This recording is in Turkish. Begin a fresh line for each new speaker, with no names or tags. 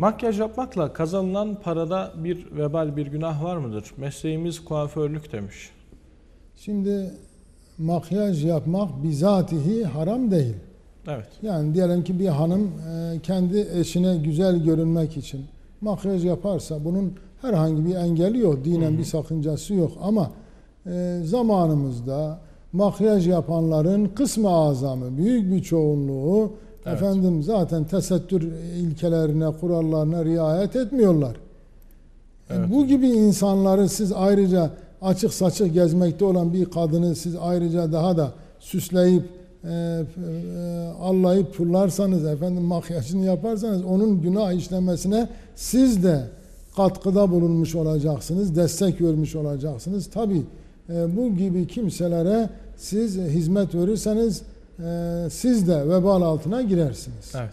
Makyaj yapmakla kazanılan parada bir vebal, bir günah var mıdır? Mesleğimiz kuaförlük demiş.
Şimdi makyaj yapmak bizatihi haram değil.
Evet.
Yani diyelim ki bir hanım e, kendi eşine güzel görünmek için makyaj yaparsa bunun herhangi bir engeli yok. Dinen
Hı hı.
bir sakıncası yok ama e, zamanımızda makyaj yapanların kısmı azamı, büyük bir çoğunluğu
Evet.
efendim zaten tesettür ilkelerine, kurallarına riayet etmiyorlar. E,
Evet.
Bu gibi insanları siz ayrıca açık saçık gezmekte olan bir kadını siz ayrıca daha da süsleyip e, e, allayıp pullarsanız efendim makyajını yaparsanız onun günah işlemesine siz de katkıda bulunmuş olacaksınız, destek vermiş olacaksınız. Tabi bu gibi kimselere siz hizmet verirseniz e, siz de vebal altına girersiniz.
Evet.